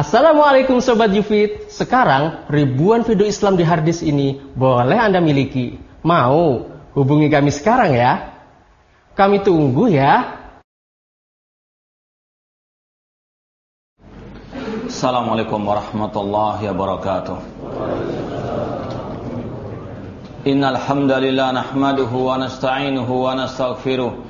Assalamualaikum Sobat Yufid. Sekarang ribuan video Islam di harddisk ini boleh Anda miliki. Mau? Hubungi kami sekarang ya? Kami tunggu ya. Assalamualaikum warahmatullahi wabarakatuh. Innal hamdalillah nahmaduhu wa nasta'inuhu wa nastaghfiruh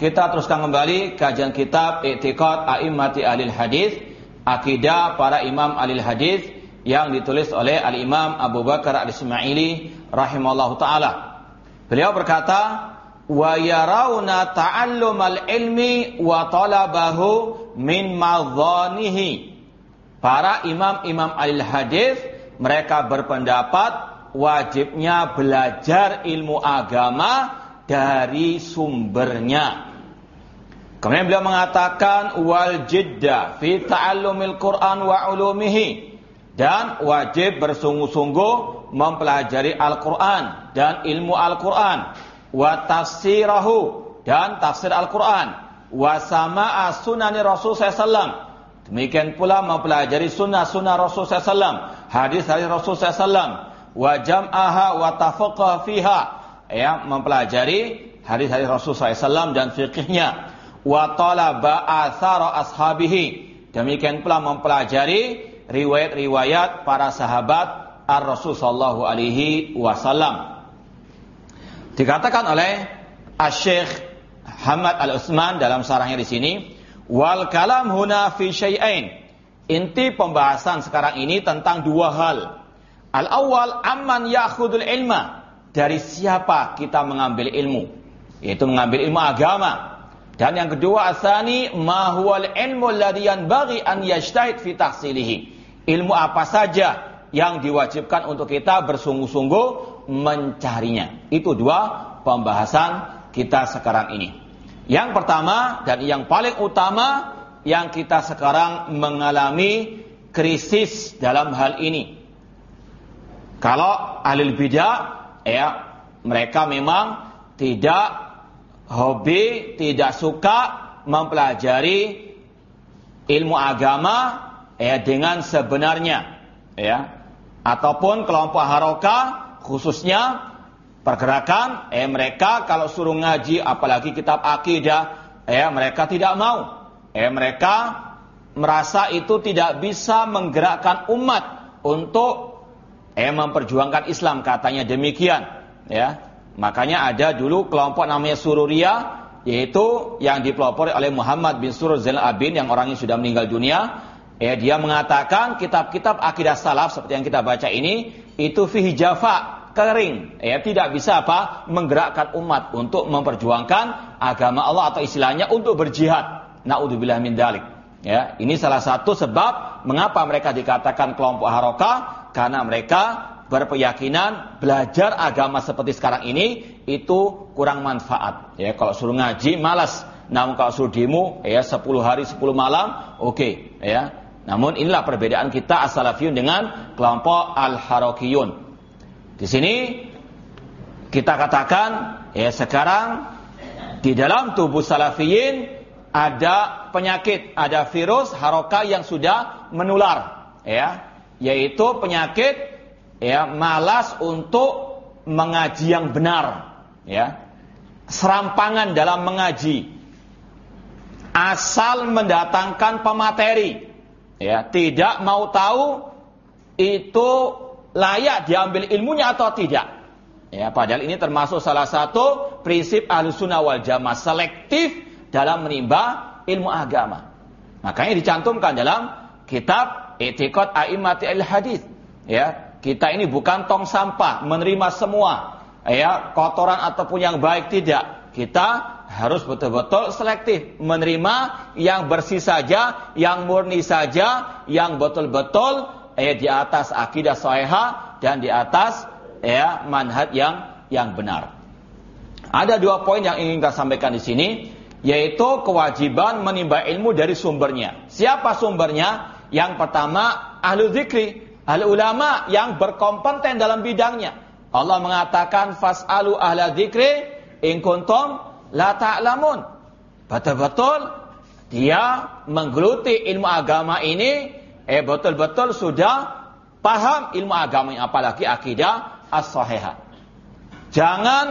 Kita teruskan kembali kajian kitab I'tiqad A'immati Ahlil Hadis, akidah para imam Ahlil Hadis yang ditulis oleh Al-Imam Abu Bakar Al-Ismaili rahimallahu taala. Beliau berkata, "Wa yarawna ta'allumal ilmi wa talabahu min madhanihi." Para imam-imam al-hadis mereka berpendapat wajibnya belajar ilmu agama dari sumbernya. Kemudian beliau mengatakan wal jidda fi ta'allumil Quran wa ulumihi. Dan wajib bersungguh-sungguh mempelajari Al-Quran dan ilmu Al-Quran. Wa tafsirahu dan tafsir Al-Quran. Wa sama'a sunani Rasul sallallahu Demikian pula mempelajari sunnah-sunnah Rasul SAW, hadis-hadis Rasul SAW, wa jam'aha wa tafaqah fiha, ya, mempelajari hadis-hadis Rasul SAW dan fikihnya, wa talaba athara ashabihi. Demikian pula mempelajari riwayat-riwayat para sahabat ar-Rasul sallallahu alaihi wasallam. Dikatakan oleh Asy-Syaikh Hamad Al-Utsman dalam sarahnya di sini, Wal kalam huna fi syai'ain. Inti pembahasan sekarang ini tentang dua hal. Al awal amman ya'khudul ilma. Dari siapa kita mengambil ilmu? Yaitu mengambil ilmu agama. Dan yang kedua asani ma huwal ilmu alladhi yanbaghi an yajtahid fi tahsilihi. Ilmu apa saja yang diwajibkan untuk kita bersungguh-sungguh mencarinya. Itu dua pembahasan kita sekarang ini. Yang pertama dan yang paling utama yang kita sekarang mengalami krisis dalam hal ini. Kalau ahli bidah ya mereka memang tidak hobi, tidak suka mempelajari ilmu agama ya dengan sebenarnya ya. Ataupun kelompok haroka khususnya pergerakan, eh mereka kalau suruh ngaji apalagi kitab akidah, eh mereka tidak mau. Eh mereka merasa itu tidak bisa menggerakkan umat untuk eh memperjuangkan Islam katanya demikian, ya. Makanya ada dulu kelompok namanya Sururia yaitu yang dipelopori oleh Muhammad bin Surur Zainal Abin yang orangnya sudah meninggal dunia. Ya, dia mengatakan kitab-kitab akidah salaf seperti yang kita baca ini itu fihi jafa kering, ya tidak bisa apa menggerakkan umat untuk memperjuangkan agama Allah atau istilahnya untuk berjihad. Naudzubillah min dalik. Ya, ini salah satu sebab mengapa mereka dikatakan kelompok haroka karena mereka berkeyakinan belajar agama seperti sekarang ini itu kurang manfaat. Ya, kalau suruh ngaji malas, namun kalau suruh demo ya 10 hari 10 malam oke okay, ya. Namun inilah perbedaan kita as-salafiyun dengan kelompok al-harakiyun. Di sini kita katakan ya sekarang di dalam tubuh salafiyin ada penyakit, ada virus haroka yang sudah menular, ya, yaitu penyakit ya malas untuk mengaji yang benar, ya, serampangan dalam mengaji, asal mendatangkan pemateri, ya, tidak mau tahu itu layak diambil ilmunya atau tidak. Ya, padahal ini termasuk salah satu prinsip sunnah wal jamaah selektif dalam menimba ilmu agama. Makanya dicantumkan dalam kitab Etiqat A'immati al-Hadis. Ya, kita ini bukan tong sampah menerima semua ya kotoran ataupun yang baik tidak. Kita harus betul-betul selektif menerima yang bersih saja, yang murni saja, yang betul-betul ya di atas akidah sahihah dan di atas ya manhaj yang yang benar. Ada dua poin yang ingin kita sampaikan di sini yaitu kewajiban menimba ilmu dari sumbernya. Siapa sumbernya? Yang pertama ahlu zikri, ahli ulama yang berkompeten dalam bidangnya. Allah mengatakan fas'alu ahla zikri in kuntum la ta'lamun. Betul-betul dia menggeluti ilmu agama ini eh betul-betul sudah paham ilmu agama apalagi akidah as-sahihah. Jangan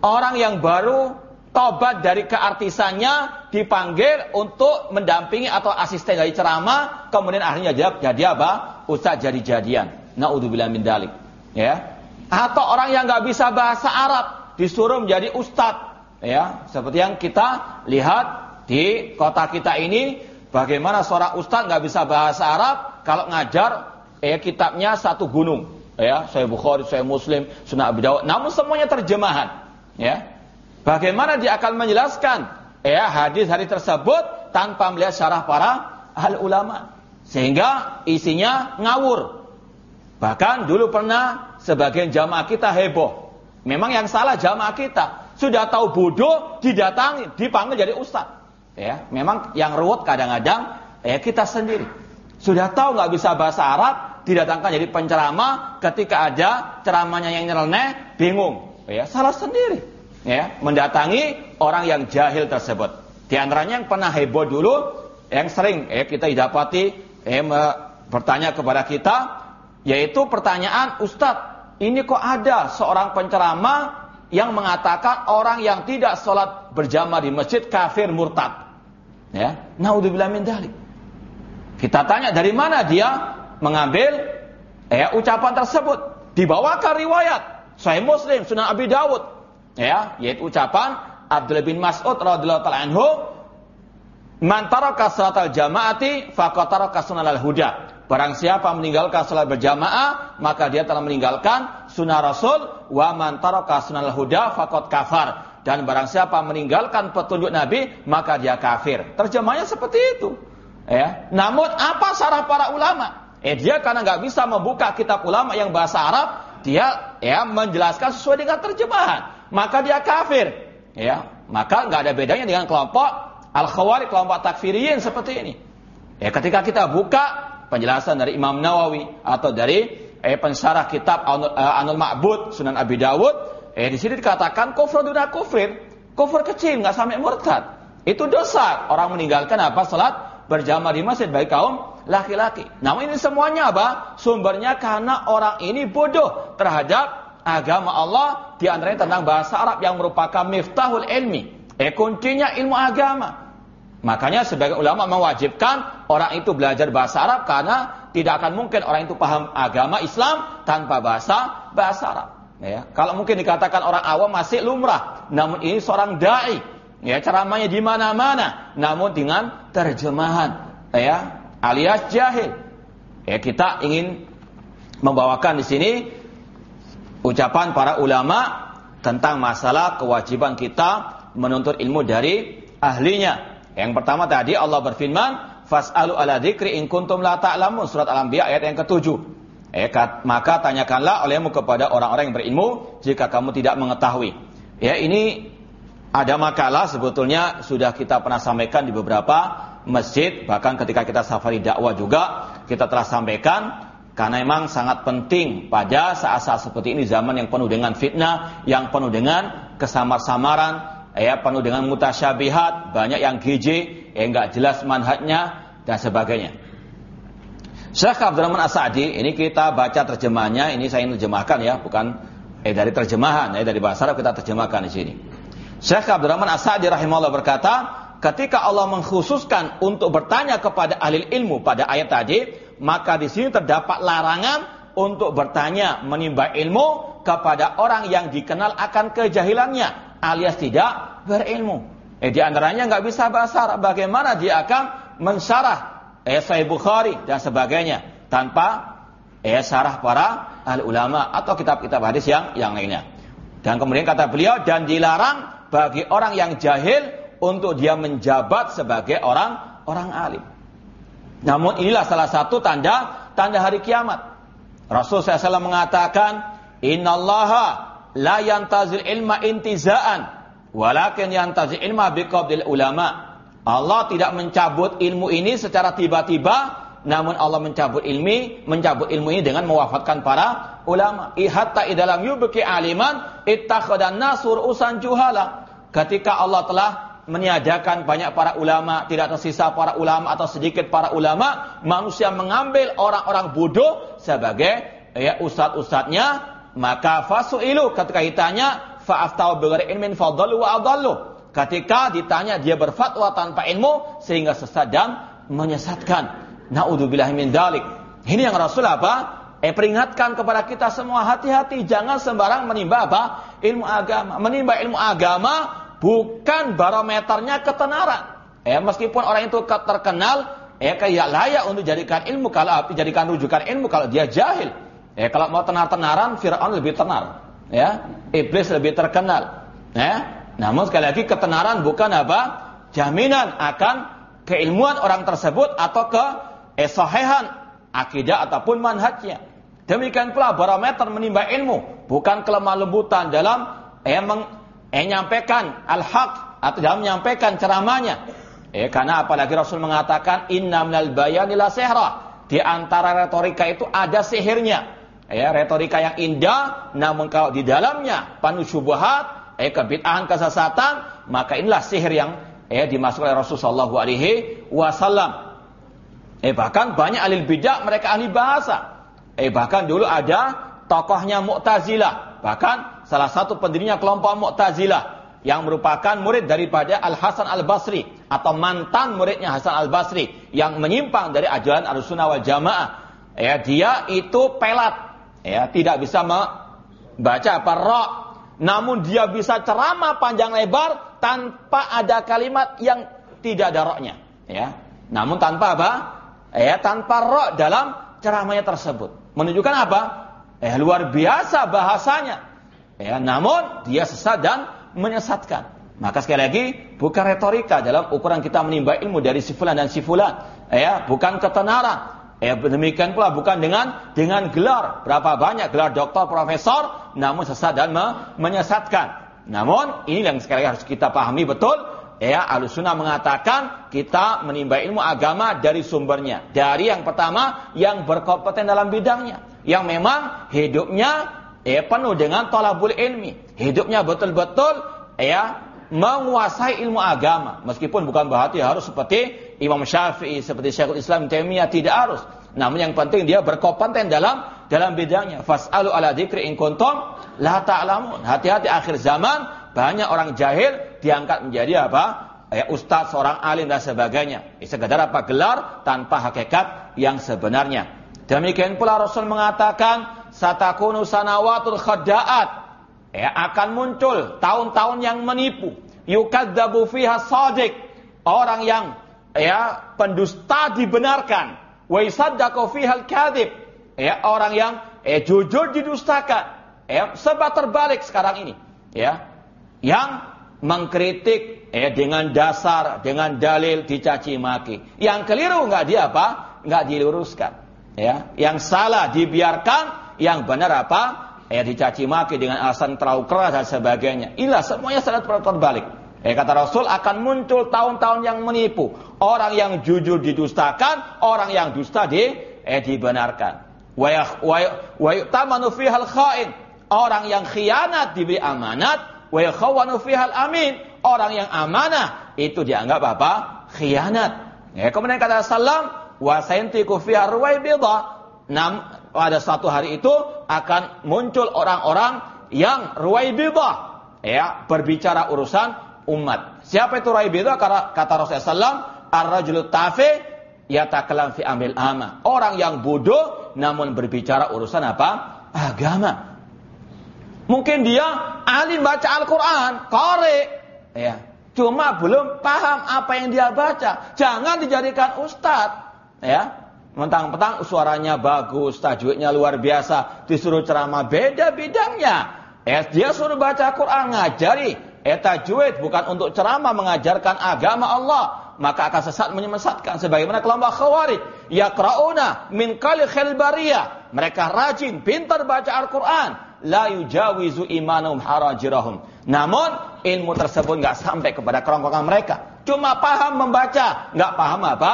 orang yang baru tobat dari keartisannya dipanggil untuk mendampingi atau asisten dari ceramah kemudian akhirnya jadi, jadi apa? Ustaz jadi jadian. Naudzubillah min dalik. Ya. Atau orang yang nggak bisa bahasa Arab disuruh menjadi ustaz. Ya. Seperti yang kita lihat di kota kita ini bagaimana seorang ustaz nggak bisa bahasa Arab kalau ngajar ya kitabnya satu gunung. Ya. Saya Bukhari saya Muslim Sunnah Abi Dawud. Namun semuanya terjemahan. Ya Bagaimana dia akan menjelaskan ya hadis-hadis tersebut tanpa melihat syarah para ahli ulama sehingga isinya ngawur. Bahkan dulu pernah sebagian jamaah kita heboh. Memang yang salah jamaah kita sudah tahu bodoh didatangi, dipanggil jadi ustaz. Ya, memang yang ruwet kadang-kadang ya kita sendiri. Sudah tahu nggak bisa bahasa Arab, didatangkan jadi penceramah, ketika ada ceramahnya yang nyeleneh, bingung. Ya, salah sendiri ya, mendatangi orang yang jahil tersebut. Di antaranya yang pernah heboh dulu, yang sering ya, kita dapati eh, bertanya kepada kita, yaitu pertanyaan, Ustadz, ini kok ada seorang penceramah yang mengatakan orang yang tidak sholat berjamaah di masjid kafir murtad. Ya, naudzubillah min dalik. Kita tanya dari mana dia mengambil ya, ucapan tersebut. Dibawakan riwayat. Sahih Muslim, Sunan Abi Dawud, ya yaitu ucapan Abdullah bin Mas'ud radhiyallahu taala anhu man taraka salatal jamaati faqad taraka huda. Barang siapa meninggalkan salat berjamaah maka dia telah meninggalkan sunnah Rasul wa man taraka sunnal huda faqad kafar. Dan barang siapa meninggalkan petunjuk Nabi maka dia kafir. Terjemahnya seperti itu. Ya. Namun apa sarah para ulama? Eh dia karena nggak bisa membuka kitab ulama yang bahasa Arab dia ya menjelaskan sesuai dengan terjemahan maka dia kafir. Ya, maka nggak ada bedanya dengan kelompok al-khawari, kelompok takfiriyin seperti ini. Ya, ketika kita buka penjelasan dari Imam Nawawi atau dari eh, pensarah kitab Anul, uh, Anul Ma'bud Sunan Abi Dawud, eh di sini dikatakan kufur dunia kufir, kufur kecil nggak sampai murtad. Itu dosa orang meninggalkan apa salat berjamaah di masjid bagi kaum laki-laki. Namun ini semuanya apa? Sumbernya karena orang ini bodoh terhadap agama Allah di antaranya tentang bahasa Arab yang merupakan miftahul ilmi. Eh kuncinya ilmu agama. Makanya sebagai ulama mewajibkan orang itu belajar bahasa Arab karena tidak akan mungkin orang itu paham agama Islam tanpa bahasa bahasa Arab. Ya, kalau mungkin dikatakan orang awam masih lumrah, namun ini seorang dai, ya ceramahnya di mana-mana, namun dengan terjemahan, ya alias jahil. Ya kita ingin membawakan di sini ucapan para ulama tentang masalah kewajiban kita menuntut ilmu dari ahlinya. Yang pertama tadi Allah berfirman, "Fas'alu ala dzikri in kuntum la ta'lamun." Surat Al-Anbiya ayat yang ketujuh. Eh, maka tanyakanlah olehmu kepada orang-orang yang berilmu jika kamu tidak mengetahui. Ya, ini ada makalah sebetulnya sudah kita pernah sampaikan di beberapa masjid, bahkan ketika kita safari dakwah juga kita telah sampaikan karena memang sangat penting pada saat-saat seperti ini zaman yang penuh dengan fitnah, yang penuh dengan kesamar-samaran, ya penuh dengan mutasyabihat, banyak yang gigi, ya enggak jelas manhajnya dan sebagainya. Syekh Abdurrahman As-Sa'di, ini kita baca terjemahnya, ini saya terjemahkan ya, bukan eh dari terjemahan, ya dari bahasa Arab kita terjemahkan di sini. Syekh Abdurrahman As-Sa'di rahimahullah berkata, ketika Allah mengkhususkan untuk bertanya kepada ahli ilmu pada ayat tadi, maka di sini terdapat larangan untuk bertanya menimba ilmu kepada orang yang dikenal akan kejahilannya alias tidak berilmu. Eh di antaranya nggak bisa bahasa Arab, bagaimana dia akan mensyarah eh Sahih Bukhari dan sebagainya tanpa eh syarah para ahli ulama atau kitab-kitab hadis yang yang lainnya. Dan kemudian kata beliau dan dilarang bagi orang yang jahil untuk dia menjabat sebagai orang orang alim. Namun inilah salah satu tanda tanda hari kiamat. Rasul SAW mengatakan, Inna Allaha la yantazil ilma intizaan, walakin yantazil ilma biqabdil ulama. Allah tidak mencabut ilmu ini secara tiba-tiba, namun Allah mencabut ilmi, mencabut ilmu ini dengan mewafatkan para ulama. Ihatta idalam yubki aliman ittakhadan nasur usan juhala. Ketika Allah telah meniadakan banyak para ulama, tidak tersisa para ulama atau sedikit para ulama, manusia mengambil orang-orang bodoh sebagai ya ustad-ustadnya, maka fasu'ilu ketika ditanya fa'aftau bighairi ilmin fadallu wa adallu. Ketika ditanya dia berfatwa tanpa ilmu sehingga sesat dan menyesatkan. Naudzubillah min dalik. Ini yang Rasul apa? Eh peringatkan kepada kita semua hati-hati jangan sembarang menimba apa? Ilmu agama. Menimba ilmu agama bukan barometernya ketenaran. Eh meskipun orang itu terkenal eh kayak layak untuk jadikan ilmu kalau dijadikan rujukan ilmu kalau dia jahil. Eh kalau mau tenar-tenaran Firaun lebih tenar. Ya, iblis lebih terkenal. Ya, namun sekali lagi ketenaran bukan apa? Jaminan akan keilmuan orang tersebut atau ke esahehan akidah ataupun manhajnya. Demikian pula barometer menimba ilmu, bukan kelemah lembutan dalam meng, eh menyampaikan al-haq atau dalam menyampaikan ceramahnya. Eh karena apalagi Rasul mengatakan inna minal bayani la sihra. Di antara retorika itu ada sihirnya. Ya, retorika yang indah namun kalau di dalamnya penuh syubhat, eh kebid'ahan kesesatan, maka inilah sihir yang eh dimasuk oleh Rasulullah Shallallahu Alaihi Wasallam. Eh bahkan banyak ahli bidah mereka ahli bahasa. Eh bahkan dulu ada tokohnya Mu'tazilah, bahkan salah satu pendirinya kelompok Mu'tazilah yang merupakan murid daripada Al Hasan Al Basri atau mantan muridnya Hasan Al Basri yang menyimpang dari ajaran Ahlussunnah wal Jamaah. Ya, dia itu pelat, ya, tidak bisa membaca apa roh namun dia bisa ceramah panjang lebar tanpa ada kalimat yang tidak ada roknya. Ya. Namun tanpa apa? Ya, tanpa rok dalam ceramahnya tersebut. Menunjukkan apa? Eh, luar biasa bahasanya. Ya, namun dia sesat dan menyesatkan. Maka sekali lagi bukan retorika dalam ukuran kita menimba ilmu dari sifulan dan sifulan. Ya, bukan ketenaran. Ya demikian pula bukan dengan dengan gelar berapa banyak gelar doktor, profesor, namun sesat dan menyesatkan. Namun ini yang sekali harus kita pahami betul. Ya, Ahlussunnah mengatakan kita menimba ilmu agama dari sumbernya. Dari yang pertama yang berkompeten dalam bidangnya, yang memang hidupnya ya penuh dengan tolabul ilmi. Hidupnya betul-betul ya menguasai ilmu agama. Meskipun bukan berarti harus seperti Imam Syafi'i, seperti Syekhul Islam Taimiyah tidak harus. Namun yang penting dia berkompeten dalam dalam bidangnya. Fas'alu ala dzikri in kuntum la ta'lamun. Hati-hati akhir zaman banyak orang jahil diangkat menjadi apa? Ya, ustaz, seorang alim dan sebagainya. Sekedar apa gelar tanpa hakikat yang sebenarnya. Demikian pula Rasul mengatakan satakunu sanawatul khadda'at. Ya, akan muncul tahun-tahun yang menipu. Yukadzabu fiha sadiq. Orang yang ya pendusta dibenarkan. Wa yusaddaqu fihal kadhib ya orang yang eh jujur didustakan. Ya sebab terbalik sekarang ini. Ya yang mengkritik eh dengan dasar dengan dalil dicaci maki. Yang keliru nggak dia apa? Nggak diluruskan. Ya yang salah dibiarkan yang benar apa ya dicaci maki dengan alasan terlalu keras dan sebagainya inilah semuanya sangat terbalik Eh kata Rasul akan muncul tahun-tahun yang menipu. Orang yang jujur didustakan, orang yang dusta di eh dibenarkan. Wa yu'tamanu fihal khain. Orang yang khianat diberi amanat, wa yakhawanu fihal amin. Orang yang amanah itu dianggap apa? Khianat. Ya, kemudian kata Salam, wa sayantiku fiha ruwaibidha. Nam, pada suatu hari itu akan muncul orang-orang yang ruwaibidah ya berbicara urusan umat. Siapa itu ruwaibidah? Karena kata Rasulullah SAW, ar-rajulu tafi yatakalam fi ambil ama. Orang yang bodoh namun berbicara urusan apa? Agama. Mungkin dia alim baca Al-Quran, kore, ya. Cuma belum paham apa yang dia baca. Jangan dijadikan ustadz, ya. Mentang-mentang suaranya bagus, tajwidnya luar biasa, disuruh ceramah beda bidangnya. Eh, dia suruh baca Quran, ngajari. Eh, tajwid bukan untuk ceramah mengajarkan agama Allah. Maka akan sesat menyesatkan. Sebagaimana kelompok khawarij. Yaqra'una min kali khilbariyah. Mereka rajin, pintar baca Al-Quran. La yujawizu imanum harajirahum. Namun, ilmu tersebut nggak sampai kepada kerongkongan mereka. Cuma paham membaca, nggak paham apa?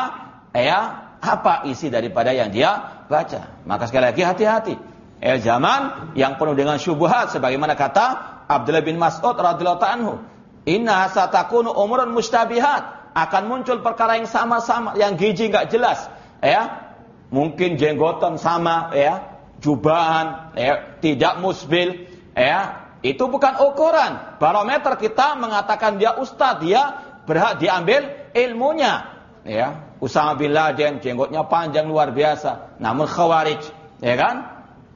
Ya, apa isi daripada yang dia baca. Maka sekali lagi hati-hati. Eh zaman yang penuh dengan syubhat sebagaimana kata Abdullah bin Mas'ud radhiyallahu anhu, "Inna satakunu umurun mustabihat." Akan muncul perkara yang sama-sama, yang gizi nggak jelas, ya. Mungkin jenggotan sama, ya, jubahan, ya, tidak musbil, ya. Itu bukan ukuran. Barometer kita mengatakan dia ustadz, dia berhak diambil ilmunya, ya. Usama bin Laden jenggotnya panjang luar biasa, namun khawarij, ya kan?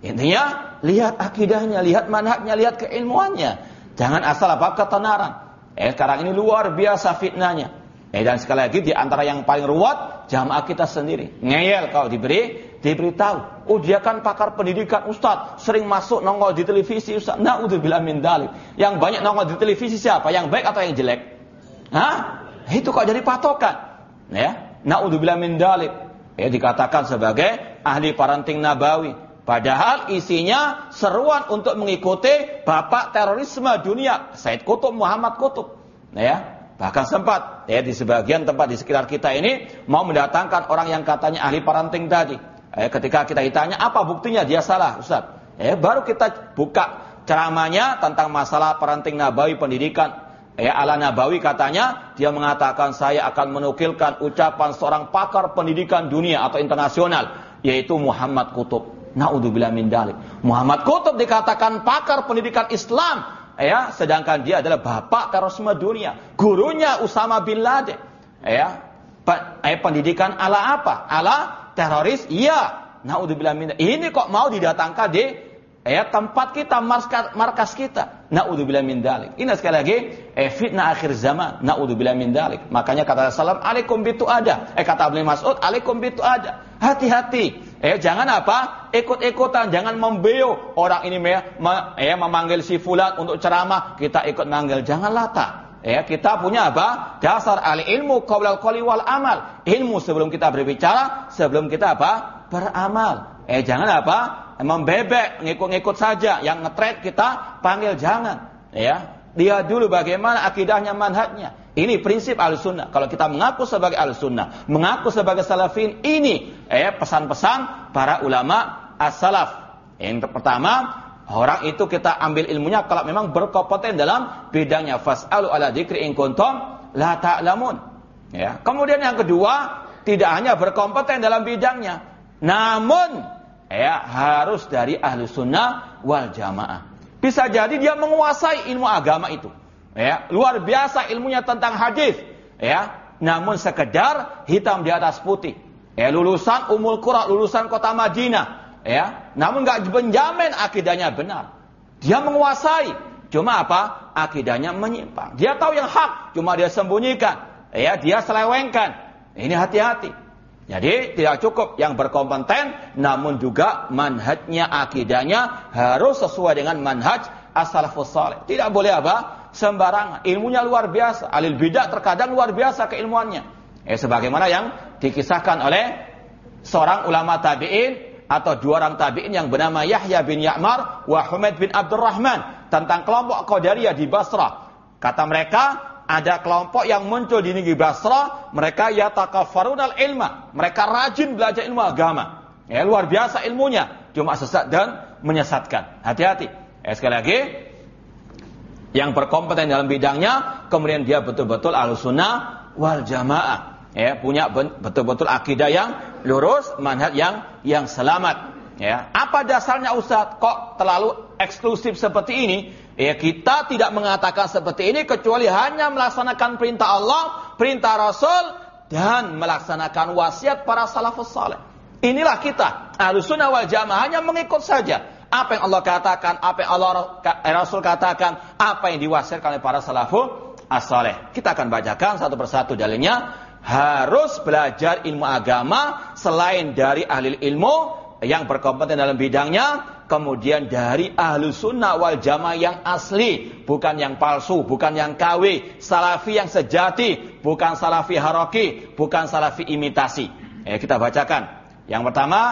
Intinya lihat akidahnya, lihat manhajnya, lihat keilmuannya. Jangan asal apa ketenaran. Eh sekarang ini luar biasa fitnahnya. Eh dan sekali lagi di antara yang paling ruwet jamaah kita sendiri. Ngeyel kalau diberi diberitahu. Oh dia kan pakar pendidikan Ustaz, sering masuk nongol di televisi Ustaz. Naudzubillah min dalik. Yang banyak nongol di televisi siapa? Yang baik atau yang jelek? Hah? Itu kok jadi patokan. Ya, Naudzubillah min dalik. Ya dikatakan sebagai ahli parenting nabawi. Padahal isinya seruan untuk mengikuti bapak terorisme dunia, Said Kutub Muhammad Kutub. Nah, ya, bahkan sempat ya di sebagian tempat di sekitar kita ini mau mendatangkan orang yang katanya ahli parenting tadi. Eh, ketika kita ditanya apa buktinya dia salah, Ustaz. Eh, baru kita buka ceramahnya tentang masalah parenting nabawi pendidikan Ya, ala Nabawi katanya, dia mengatakan saya akan menukilkan ucapan seorang pakar pendidikan dunia atau internasional, yaitu Muhammad Kutub. Naudzubillah min dalik. Muhammad Kutub dikatakan pakar pendidikan Islam, ya, sedangkan dia adalah bapak terorisme dunia, gurunya Usama bin Laden. Ya, eh, pendidikan ala apa? Ala teroris? Iya. Naudzubillah min Ini kok mau didatangkan di ya tempat kita markas, markas kita. Naudzubillah min dalik. Ini sekali lagi eh, fitnah akhir zaman. Naudzubillah min dalik. Makanya kata salam alaikum bitu ada. Eh kata Abdul Mas'ud alaikum bitu ada. Hati-hati. Eh jangan apa? Ikut-ikutan. Jangan membeo orang ini me, me, eh, memanggil si fulan untuk ceramah. Kita ikut manggil. Jangan lata Ya, kita punya apa? Dasar ahli ilmu qaulal qali wal amal. Ilmu sebelum kita berbicara, sebelum kita apa? Beramal. Eh jangan apa? Membebek, ngikut-ngikut saja. Yang ngetret kita panggil jangan. Ya, dia dulu bagaimana akidahnya, manhajnya. Ini prinsip al-sunnah. Kalau kita mengaku sebagai al-sunnah, mengaku sebagai salafin, ini eh, pesan-pesan para ulama as-salaf. Yang pertama, orang itu kita ambil ilmunya kalau memang berkompeten dalam bidangnya. Fas'alu ala dzikri in kuntum la ta'lamun. Ya. Kemudian yang kedua, tidak hanya berkompeten dalam bidangnya, namun ya harus dari ahlu sunnah wal jamaah. Bisa jadi dia menguasai ilmu agama itu. Ya, luar biasa ilmunya tentang hadis. Ya, namun sekedar hitam di atas putih. Ya, lulusan Umul Qura, lulusan kota Madinah. Ya, namun nggak menjamin akidahnya benar. Dia menguasai, cuma apa? Akidahnya menyimpang. Dia tahu yang hak, cuma dia sembunyikan. Ya, dia selewengkan. Ini hati-hati. Jadi tidak cukup yang berkompeten, namun juga manhajnya, akidahnya harus sesuai dengan manhaj as-salafus. Tidak boleh apa? Sembarangan. Ilmunya luar biasa. Alil bidah terkadang luar biasa keilmuannya. Eh, sebagaimana yang dikisahkan oleh seorang ulama tabi'in atau dua orang tabi'in yang bernama Yahya bin Ya'mar wa Humaid bin Abdurrahman tentang kelompok Qadariyah di Basrah. Kata mereka, ada kelompok yang muncul di negeri Basra, mereka yatakaffarunal ilma. Mereka rajin belajar ilmu agama. Ya, luar biasa ilmunya, cuma sesat dan menyesatkan. Hati-hati. Ya, sekali lagi, yang berkompeten dalam bidangnya, kemudian dia betul-betul sunnah wal jamaah. Ya, punya betul-betul akidah yang lurus, manhaj yang yang selamat. Ya, apa dasarnya Ustaz? Kok terlalu eksklusif seperti ini? Ya, kita tidak mengatakan seperti ini kecuali hanya melaksanakan perintah Allah, perintah Rasul dan melaksanakan wasiat para salafus saleh. Inilah kita, Ahlussunnah wal Jamaah hanya mengikut saja apa yang Allah katakan, apa yang Allah eh, Rasul katakan, apa yang diwasiatkan oleh para salafus as-saleh. Kita akan bacakan satu persatu dalilnya. Harus belajar ilmu agama selain dari ahli ilmu yang berkompeten dalam bidangnya, kemudian dari ahlu sunnah wal jamaah yang asli, bukan yang palsu, bukan yang KW, salafi yang sejati, bukan salafi haroki, bukan salafi imitasi. Eh, kita bacakan. Yang pertama,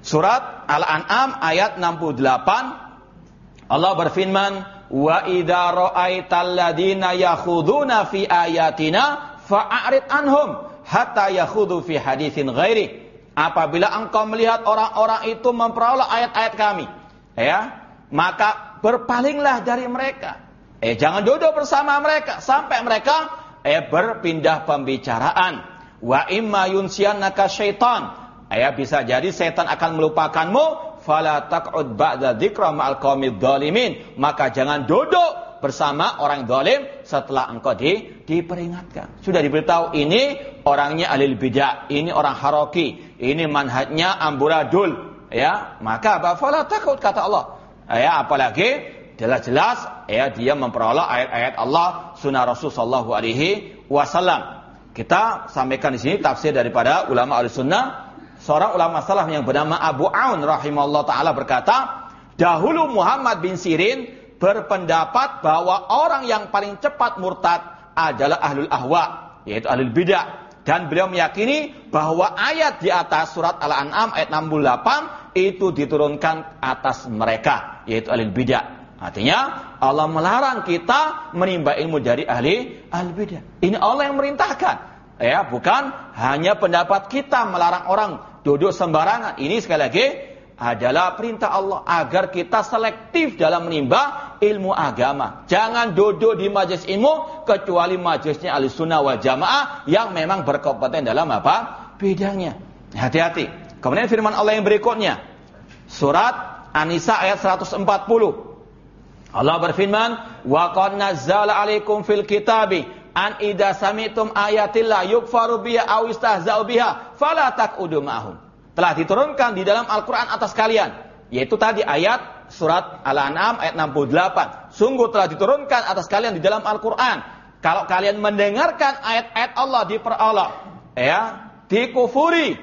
surat Al-An'am ayat 68, Allah berfirman, Wa idza ra'aital ladina yakhuduna fi ayatina fa'arid anhum hatta yakhudu fi haditsin ghairi Apabila engkau melihat orang-orang itu memperoleh ayat-ayat kami, ya, maka berpalinglah dari mereka. Eh, jangan duduk bersama mereka sampai mereka eh berpindah pembicaraan. Wa imma yunsiyannaka syaitan. Ya, bisa jadi setan akan melupakanmu, fala taq'ud ba'da dzikra ma'al. Maka jangan duduk bersama orang dolim setelah engkau di, diperingatkan. Sudah diberitahu ini orangnya alil bidah, ini orang haroki, ini manhajnya amburadul. Ya, maka bafala takut kata Allah. Ya, apalagi jelas-jelas ya dia memperoleh ayat-ayat Allah, sunnah Rasul sallallahu alaihi wasallam. Kita sampaikan di sini tafsir daripada ulama al-sunnah. Seorang ulama salaf yang bernama Abu Aun rahimahullah taala berkata, dahulu Muhammad bin Sirin berpendapat bahwa orang yang paling cepat murtad adalah ahlul ahwa, yaitu ahlul bidah. Dan beliau meyakini bahwa ayat di atas surat Al-An'am ayat 68 itu diturunkan atas mereka, yaitu ahlul bidah. Artinya Allah melarang kita menimba ilmu dari ahli ahli bidah. Ini Allah yang merintahkan. Ya, bukan hanya pendapat kita melarang orang duduk sembarangan. Ini sekali lagi adalah perintah Allah agar kita selektif dalam menimba ilmu agama. Jangan duduk di majelis ilmu kecuali majelisnya ahli sunnah wal jamaah yang memang berkompeten dalam apa? Bidangnya. Hati-hati. Kemudian firman Allah yang berikutnya. Surat An-Nisa ayat 140. Allah berfirman, "Wa qad nazzala 'alaikum fil kitabi an idza sami'tum ayatillah yukfaru biha aw istahza'u biha fala taq'udu ma'hum." Telah diturunkan di dalam Al-Quran atas kalian. Yaitu tadi ayat surat Al-An'am ayat 68. Sungguh telah diturunkan atas kalian di dalam Al-Quran. Kalau kalian mendengarkan ayat-ayat Allah diperolok. Ya, dikufuri.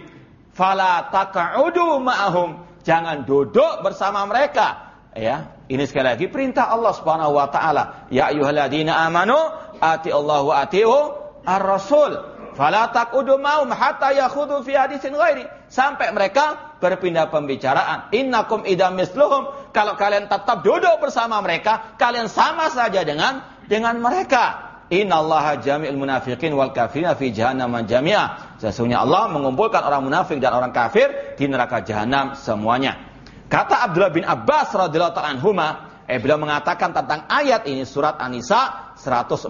Fala taka'udu ma'ahum. Jangan duduk bersama mereka. Ya, ini sekali lagi perintah Allah Subhanahu wa taala. Ya ayyuhalladzina amanu ati Allah wa ati'u ar-rasul. Fala taqudu maum hatta yakhudu fi hadisin ghairi. Sampai mereka berpindah pembicaraan. Innakum idam misluhum. Kalau kalian tetap duduk bersama mereka, kalian sama saja dengan dengan mereka. Innallaha jami'ul munafiqin wal kafirin fi jahannam jami'ah. Sesungguhnya Allah mengumpulkan orang munafik dan orang kafir di neraka jahanam semuanya. Kata Abdullah bin Abbas radhiyallahu ta'ala anhuma, eh beliau mengatakan tentang ayat ini surat An-Nisa 140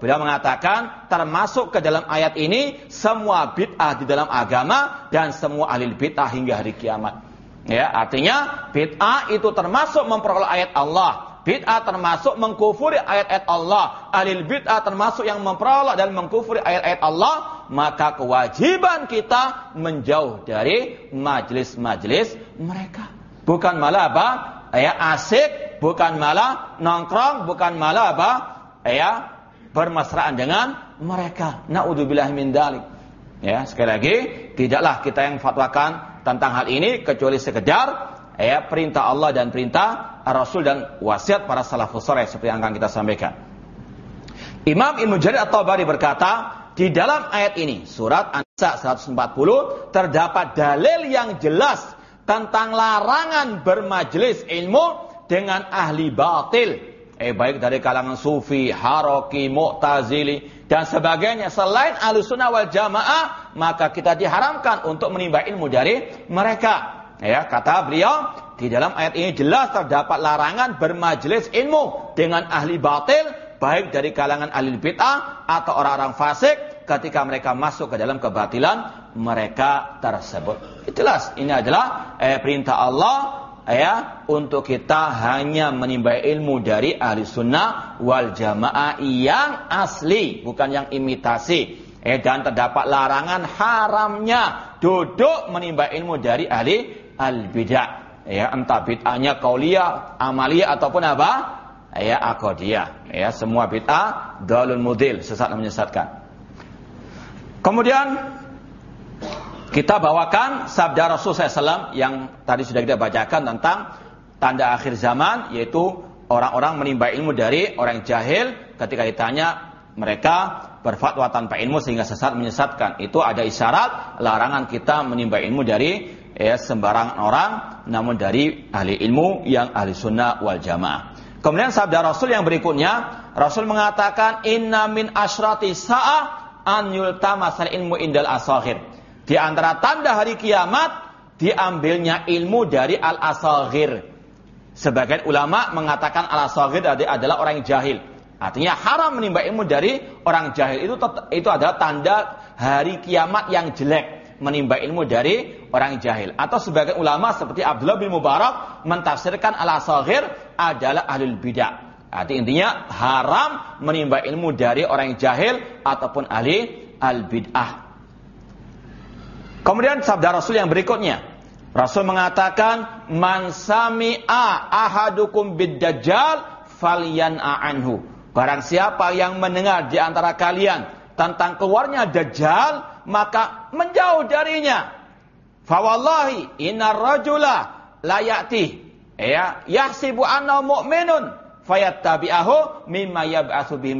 Beliau mengatakan termasuk ke dalam ayat ini semua bid'ah di dalam agama dan semua ahli bid'ah hingga hari kiamat. Ya, artinya bid'ah itu termasuk memperoleh ayat Allah. Bid'ah termasuk mengkufuri ayat-ayat Allah. Ahli bid'ah termasuk yang memperoleh dan mengkufuri ayat-ayat Allah. Maka kewajiban kita menjauh dari majlis-majlis mereka. Bukan malah apa? Ya asik, bukan malah nongkrong, bukan malah apa? Ya bermesraan dengan mereka. Naudzubillah min dalik. Ya, sekali lagi, tidaklah kita yang fatwakan tentang hal ini kecuali sekedar ya perintah Allah dan perintah Rasul dan wasiat para salafus saleh seperti yang akan kita sampaikan. Imam Ibnu Jarir At-Tabari berkata, di dalam ayat ini surat An-Nisa 140 terdapat dalil yang jelas tentang larangan bermajelis ilmu dengan ahli batil eh baik dari kalangan sufi, haroki, mu'tazili dan sebagainya selain alusunah wal jamaah maka kita diharamkan untuk menimba ilmu dari mereka. Ya, kata beliau di dalam ayat ini jelas terdapat larangan bermajelis ilmu dengan ahli batil baik dari kalangan ahli bid'ah atau orang-orang fasik ketika mereka masuk ke dalam kebatilan mereka tersebut. Jelas ini adalah eh, perintah Allah ya untuk kita hanya menimba ilmu dari ahli sunnah wal jamaah yang asli bukan yang imitasi. Eh dan terdapat larangan haramnya duduk menimba ilmu dari ahli al bidah ya entah bid'ahnya kauliyah amaliyah ataupun apa? Ya akodiyah ya semua bid'ah dalul mudil sesat menyesatkan. Kemudian kita bawakan sabda Rasul SAW yang tadi sudah kita bacakan tentang tanda akhir zaman yaitu orang-orang menimba ilmu dari orang jahil ketika ditanya mereka berfatwa tanpa ilmu sehingga sesat menyesatkan. Itu ada isyarat larangan kita menimba ilmu dari ya, sembarangan orang namun dari ahli ilmu yang ahli sunnah wal jamaah. Kemudian sabda Rasul yang berikutnya, Rasul mengatakan inna min asyrati sa'ah an yultamasal ilmu indal asakhir. Di antara tanda hari kiamat diambilnya ilmu dari al-asaghir. Sebagian ulama mengatakan al-asaghir adalah orang yang jahil. Artinya haram menimba ilmu dari orang jahil itu itu adalah tanda hari kiamat yang jelek menimba ilmu dari orang jahil atau sebagian ulama seperti Abdullah bin Mubarak mentafsirkan al-asaghir adalah ahlul bidah. Arti intinya haram menimba ilmu dari orang jahil ataupun ahli al-bid'ah. Kemudian sabda Rasul yang berikutnya. Rasul mengatakan, Man sami'a ahadukum bid-dajjal falyan'a anhu. Barang siapa yang mendengar di antara kalian tentang keluarnya Dajjal, maka menjauh darinya. Fawallahi inna rajula layati ya yahsibu anna mu'minun fayattabi'ahu mimma yab'atsu bihi.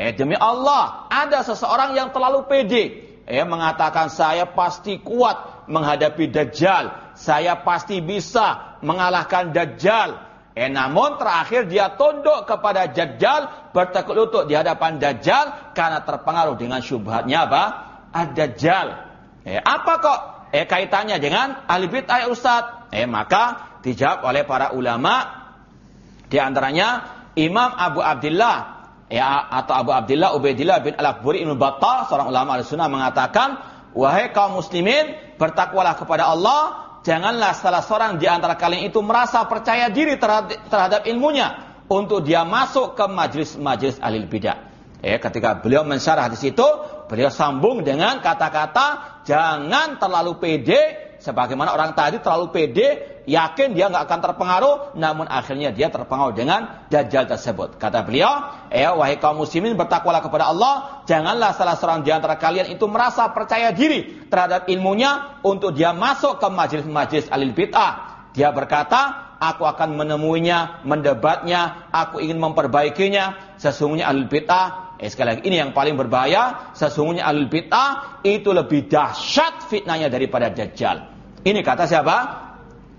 Eh demi Allah, ada seseorang yang terlalu pede ya mengatakan saya pasti kuat menghadapi Dajjal, saya pasti bisa mengalahkan Dajjal. Eh namun terakhir dia tunduk kepada Dajjal, bertekuk lutut di hadapan Dajjal karena terpengaruh dengan syubhatnya apa? Ad-Dajjal. Eh apa kok eh kaitannya dengan ahli bid'ah Ustaz? Eh maka dijawab oleh para ulama di antaranya Imam Abu Abdullah ya atau Abu Abdullah Ubaidillah bin Al-Akburi Ibn Battal seorang ulama al-sunnah mengatakan wahai kaum muslimin bertakwalah kepada Allah janganlah salah seorang di antara kalian itu merasa percaya diri terhadap, ilmunya untuk dia masuk ke majlis-majlis ahli bidah. Ya, ketika beliau mensyarah di situ, beliau sambung dengan kata-kata jangan terlalu pede sebagaimana orang tadi terlalu pede, yakin dia nggak akan terpengaruh, namun akhirnya dia terpengaruh dengan dajjal tersebut. Kata beliau, ya wahai kaum muslimin bertakwalah kepada Allah, janganlah salah seorang di antara kalian itu merasa percaya diri terhadap ilmunya untuk dia masuk ke majelis-majelis alil bid'ah. Dia berkata, aku akan menemuinya, mendebatnya, aku ingin memperbaikinya. Sesungguhnya alil bid'ah Eh, sekali lagi ini yang paling berbahaya. Sesungguhnya alul bid'ah itu lebih dahsyat fitnahnya daripada dajjal. Ini kata siapa?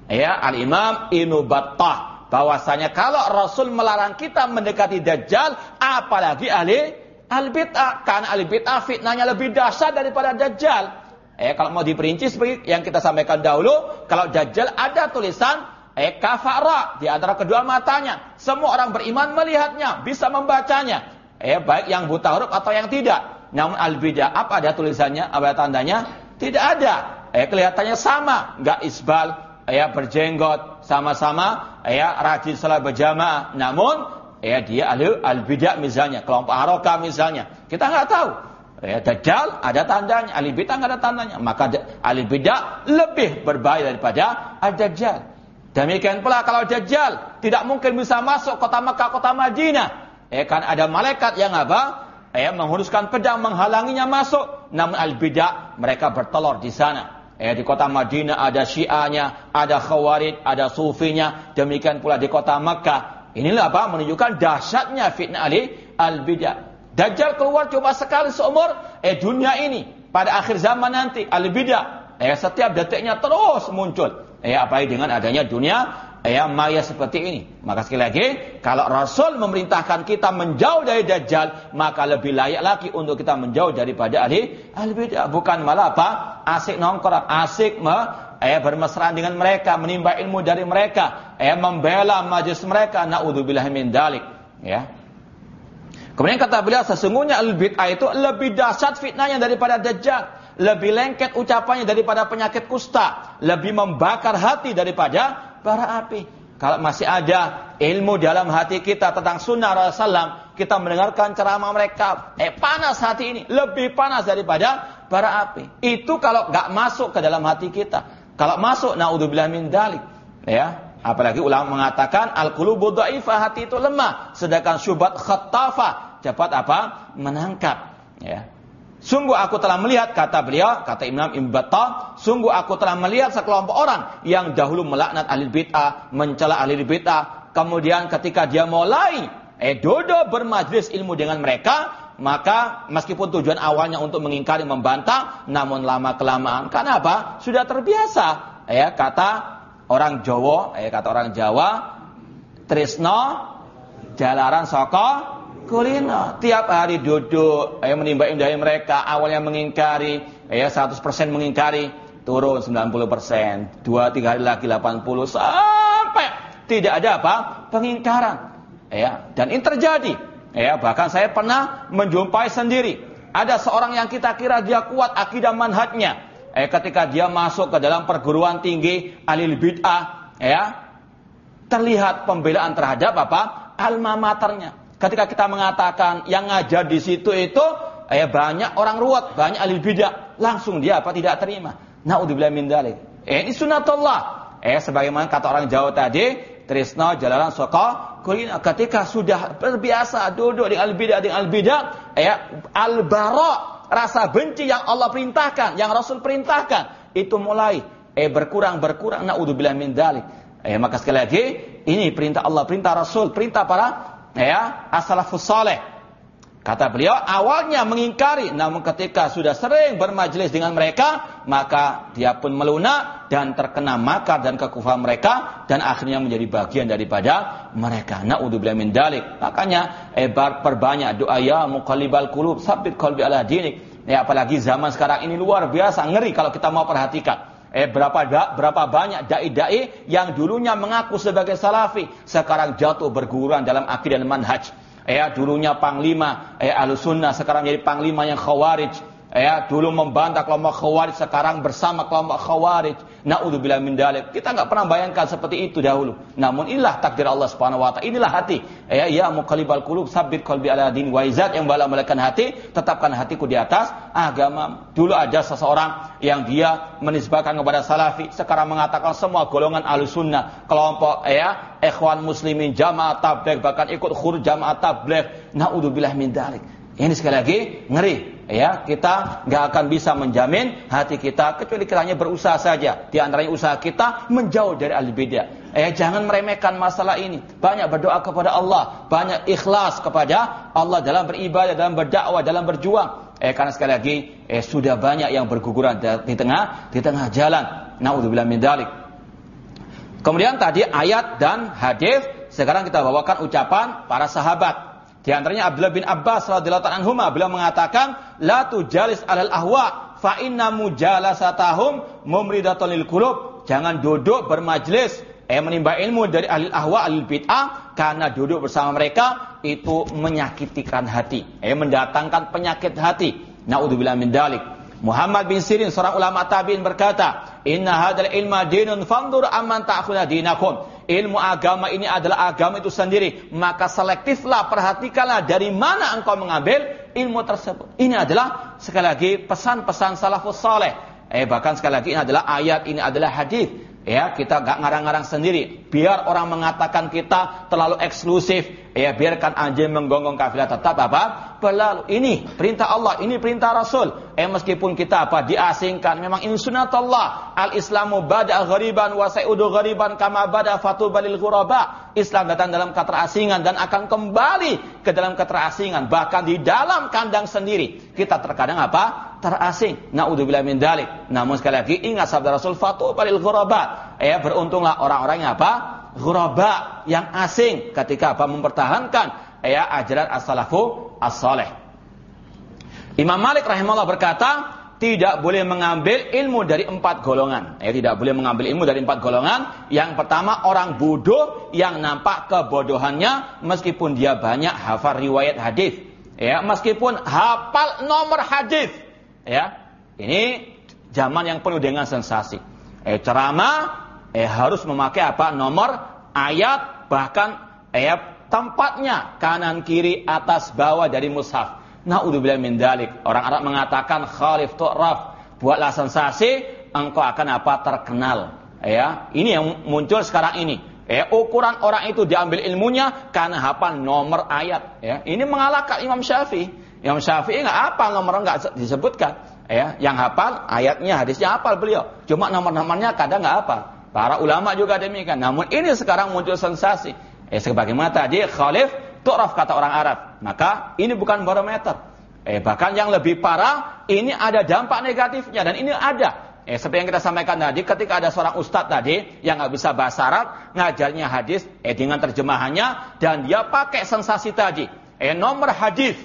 Ya, Al-Imam Ibnu Battah. Bahwasanya kalau Rasul melarang kita mendekati dajjal, apalagi ahli al-bid'ah. Karena ahli bid'ah fitnahnya lebih dahsyat daripada dajjal. Eh, kalau mau diperinci seperti yang kita sampaikan dahulu, kalau dajjal ada tulisan eh kafara di antara kedua matanya. Semua orang beriman melihatnya, bisa membacanya eh baik yang buta huruf atau yang tidak. Namun al-bidah apa ada tulisannya, apa ada tandanya? Tidak ada. Eh kelihatannya sama, enggak isbal, ya berjenggot, sama-sama ya rajin salat berjamaah. Namun ya dia ahli al-bidah misalnya, kelompok haroka misalnya. Kita enggak tahu. Ya, Dajjal ada tandanya, ahli bidah enggak ada tandanya. Maka ahli bidah lebih berbahaya daripada al-Dajjal. Demikian pula kalau Dajjal tidak mungkin bisa masuk kota Mekah, kota Madinah eh kan ada malaikat yang apa? Eh menghunuskan pedang menghalanginya masuk. Namun al-bidah mereka bertelur di sana. Eh di kota Madinah ada Syiahnya, ada Khawarid, ada Sufinya, demikian pula di kota Makkah. Inilah apa? Menunjukkan dahsyatnya fitnah ali al-bidah. Dajjal keluar cuma sekali seumur eh dunia ini. Pada akhir zaman nanti al-bidah eh setiap detiknya terus muncul. Eh apalagi dengan adanya dunia ya maya seperti ini. Maka sekali lagi, kalau Rasul memerintahkan kita menjauh dari Dajjal, maka lebih layak lagi untuk kita menjauh daripada ahli ahli bid'ah. Bukan malah apa? Asik nongkrong, asik me, eh, bermesraan dengan mereka, menimba ilmu dari mereka, eh, membela majlis mereka. Naudzubillah min dalik. Ya. Kemudian kata beliau, sesungguhnya al bid'ah itu lebih dahsyat fitnahnya daripada Dajjal lebih lengket ucapannya daripada penyakit kusta, lebih membakar hati daripada bara api. Kalau masih ada ilmu dalam hati kita tentang sunnah Rasulullah, kita mendengarkan ceramah mereka, eh panas hati ini, lebih panas daripada bara api. Itu kalau nggak masuk ke dalam hati kita. Kalau masuk, naudzubillah min dalik. Ya, apalagi ulama mengatakan al-qulubu dhaifah, hati itu lemah, sedangkan syubhat khattafa, cepat apa? menangkap. Ya. Sungguh aku telah melihat, kata beliau, kata Imam Ibn Battah, sungguh aku telah melihat sekelompok orang yang dahulu melaknat ahli bid'ah, mencela ahli bid'ah, kemudian ketika dia mulai eh dodo bermajlis ilmu dengan mereka, maka meskipun tujuan awalnya untuk mengingkari, membantah, namun lama kelamaan, karena apa? Sudah terbiasa, ya kata orang Jawa, eh kata orang Jawa, Trisno, jalaran soko, kulino. Tiap hari duduk, ya, menimba dari mereka. Awalnya mengingkari, ya 100% mengingkari. Turun 90%. Dua, tiga hari lagi 80. Sampai tidak ada apa? Pengingkaran. Ya, dan ini terjadi. Ya, bahkan saya pernah menjumpai sendiri. Ada seorang yang kita kira dia kuat akidah manhajnya. Eh, ketika dia masuk ke dalam perguruan tinggi alil bid'ah, ya, terlihat pembelaan terhadap apa? Alma maternya. Ketika kita mengatakan yang ngajar di situ itu eh banyak orang ruwet, banyak ahli bidah, langsung dia apa tidak terima. Naudzubillah min dzalik. Eh, ini sunatullah. Eh sebagaimana kata orang Jawa tadi, Trisno jalanan soko kulina ketika sudah terbiasa duduk di al bidah dengan al bidah, eh al bara rasa benci yang Allah perintahkan, yang Rasul perintahkan itu mulai eh berkurang berkurang naudzubillah min dzalik. Eh maka sekali lagi ini perintah Allah, perintah Rasul, perintah para ya as-salafus saleh. Kata beliau, awalnya mengingkari, namun ketika sudah sering bermajelis dengan mereka, maka dia pun melunak dan terkena makar dan kekufuran mereka dan akhirnya menjadi bagian daripada mereka. Naudzubillah min dalik. Makanya eh perbanyak doa ya muqallibal qulub, sabit qalbi ala dinik. Ya apalagi zaman sekarang ini luar biasa ngeri kalau kita mau perhatikan. Eh berapa da, berapa banyak dai-dai yang dulunya mengaku sebagai salafi sekarang jatuh berguruan dalam akidah dan manhaj. Eh dulunya panglima eh sunnah sekarang jadi panglima yang khawarij. Ya, dulu membantah kelompok khawarij, sekarang bersama kelompok khawarij. Naudzubillah min dalik. Kita nggak pernah bayangkan seperti itu dahulu. Namun inilah takdir Allah Subhanahu wa taala. Inilah hati. Ya, ya muqallibal qulub, sabbit qalbi ala din wa izat yang bala melekan hati, tetapkan hatiku di atas agama. Dulu ada seseorang yang dia menisbahkan kepada salafi, sekarang mengatakan semua golongan sunnah kelompok ya, ikhwan muslimin, jamaah tabligh bahkan ikut khur jamaah tabligh. Naudzubillah min dalik. Ini sekali lagi ngeri, ya kita nggak akan bisa menjamin hati kita kecuali kita hanya berusaha saja. Di antaranya usaha kita menjauh dari ahli. Eh jangan meremehkan masalah ini. Banyak berdoa kepada Allah, banyak ikhlas kepada Allah dalam beribadah, dalam berdakwah, dalam berjuang. Eh karena sekali lagi eh sudah banyak yang berguguran di tengah di tengah jalan. Nauzubillah min dalik. Kemudian tadi ayat dan hadis, sekarang kita bawakan ucapan para sahabat. Di antaranya Abdullah bin Abbas radhiyallahu anhu beliau mengatakan la tujalis alal ahwa fa inna mujalasatahum mumridatun lil qulub. Jangan duduk bermajlis eh menimba ilmu dari ahli ahwa ahli bid'ah karena duduk bersama mereka itu menyakitkan hati, eh mendatangkan penyakit hati. Naudzubillah min dalik. Muhammad bin Sirin seorang ulama tabi'in berkata, "Inna hadzal ilma dinun fandur amman ta'khudha dinakum." Ilmu agama ini adalah agama itu sendiri, maka selektiflah perhatikanlah dari mana engkau mengambil ilmu tersebut. Ini adalah sekali lagi pesan-pesan salafus saleh. Eh bahkan sekali lagi ini adalah ayat, ini adalah hadis. Ya, kita gak ngarang-ngarang sendiri. Biar orang mengatakan kita terlalu eksklusif, ya biarkan anjing menggonggong kafilah tetap apa? berlalu. Ini perintah Allah, ini perintah Rasul. Eh meskipun kita apa diasingkan, memang ini sunatullah. Al-Islamu bada ghariban wa sayudu ghariban kama bada fatu balil ghuraba. Islam datang dalam keterasingan dan akan kembali ke dalam keterasingan. Bahkan di dalam kandang sendiri. Kita terkadang apa? Terasing. Naudzubillah min dalik. Namun sekali lagi ingat sabda Rasul fatu balil ghuraba. Ya beruntunglah orang-orang yang apa? Ghuraba, yang asing ketika apa mempertahankan ya ajaran as-salafu as-saleh. Imam Malik rahimahullah berkata, tidak boleh mengambil ilmu dari empat golongan. Ya, tidak boleh mengambil ilmu dari empat golongan. Yang pertama orang bodoh yang nampak kebodohannya meskipun dia banyak hafal riwayat hadis. Ya, meskipun hafal nomor hadis. Ya, ini zaman yang penuh dengan sensasi. Eh, ceramah eh, harus memakai apa? Nomor ayat bahkan eh, tempatnya kanan kiri atas bawah dari mushaf. Naudzubillah min dalik. Orang Arab mengatakan khalif tu'raf. Buatlah sensasi, engkau akan apa? Terkenal. Ya, ini yang muncul sekarang ini. Ya, ukuran orang itu diambil ilmunya karena hafal nomor ayat. Ya, ini mengalahkan Imam Syafi'i. Imam Syafi'i nggak apa nomor nggak disebutkan. Ya, yang hafal ayatnya, hadisnya hafal beliau. Cuma nomor-nomornya kadang nggak apa. Para ulama juga demikian. Namun ini sekarang muncul sensasi. Eh, sebagaimana tadi Khalif Tu'raf kata orang Arab. Maka ini bukan barometer. Eh, bahkan yang lebih parah, ini ada dampak negatifnya. Dan ini ada. Eh, seperti yang kita sampaikan tadi, ketika ada seorang ustadz tadi, yang nggak bisa bahasa Arab, ngajarnya hadis, eh, dengan terjemahannya, dan dia pakai sensasi tadi. Eh, nomor hadis.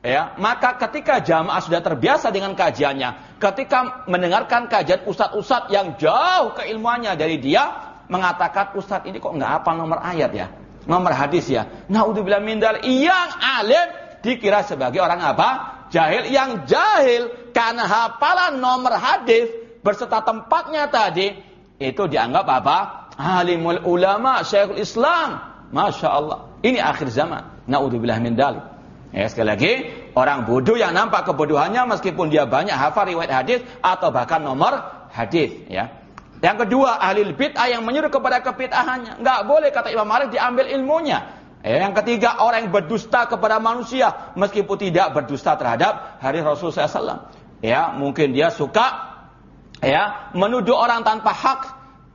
Ya, maka ketika jamaah sudah terbiasa dengan kajiannya, ketika mendengarkan kajian ustadz-ustadz yang jauh keilmuannya dari dia, mengatakan ustadz ini kok nggak apa nomor ayat ya? nomor hadis ya. Naudzubillah min yang alim dikira sebagai orang apa? Jahil. Yang jahil karena hafalan nomor hadis berserta tempatnya tadi itu dianggap apa? Alimul ulama, Syekhul Islam. Masya Allah. Ini akhir zaman. Naudzubillah min dalik. Ya, sekali lagi, orang bodoh yang nampak kebodohannya meskipun dia banyak hafal riwayat hadis atau bahkan nomor hadis, ya. Yang kedua, ahli bid'ah yang menyuruh kepada kebid'ahannya. Enggak boleh kata Imam Malik diambil ilmunya. Eh, yang ketiga, orang yang berdusta kepada manusia meskipun tidak berdusta terhadap hari Rasul SAW. Ya, mungkin dia suka ya menuduh orang tanpa hak,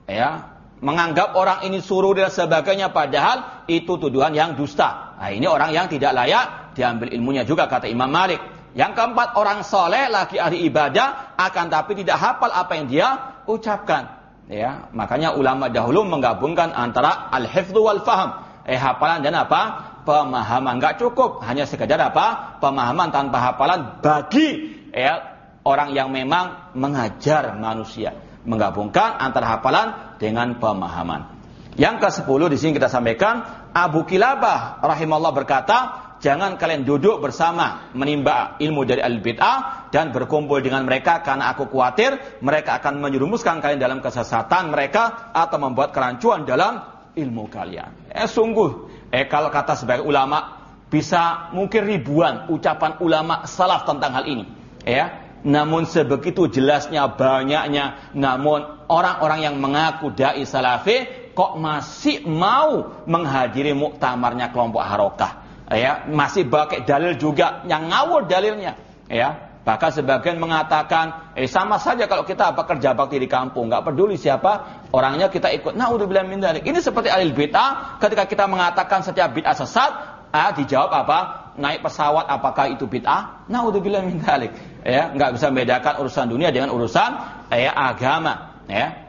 ya menganggap orang ini suruh dan sebagainya padahal itu tuduhan yang dusta. Nah, ini orang yang tidak layak diambil ilmunya juga kata Imam Malik. Yang keempat orang soleh lagi ahli ibadah akan tapi tidak hafal apa yang dia ucapkan. Ya, makanya ulama dahulu menggabungkan antara al-hifdzu wal faham. Eh hafalan dan apa? Pemahaman. Enggak cukup hanya sekedar apa? Pemahaman tanpa hafalan bagi ya orang yang memang mengajar manusia. Menggabungkan antara hafalan dengan pemahaman. Yang ke-10 di sini kita sampaikan Abu Kilabah rahimahullah berkata, jangan kalian duduk bersama menimba ilmu dari al-bid'ah dan berkumpul dengan mereka karena aku khawatir mereka akan menyerumuskan kalian dalam kesesatan mereka atau membuat kerancuan dalam ilmu kalian. Eh sungguh, eh kalau kata sebagai ulama bisa mungkin ribuan ucapan ulama salaf tentang hal ini. Ya, namun sebegitu jelasnya banyaknya, namun orang-orang yang mengaku dai salafi kok masih mau menghadiri muktamarnya kelompok harokah? Ya masih pakai dalil juga yang ngawur dalilnya. Ya bahkan sebagian mengatakan eh sama saja kalau kita apa kerja bakti di kampung nggak peduli siapa orangnya kita ikut. Nah udah bilang mindalik ini seperti alil bid'ah ketika kita mengatakan setiap bid'ah sesat ah dijawab apa? Naik pesawat apakah itu bid'ah? Nah udah bilang mindalik ya nggak bisa membedakan urusan dunia dengan urusan eh, agama. Ya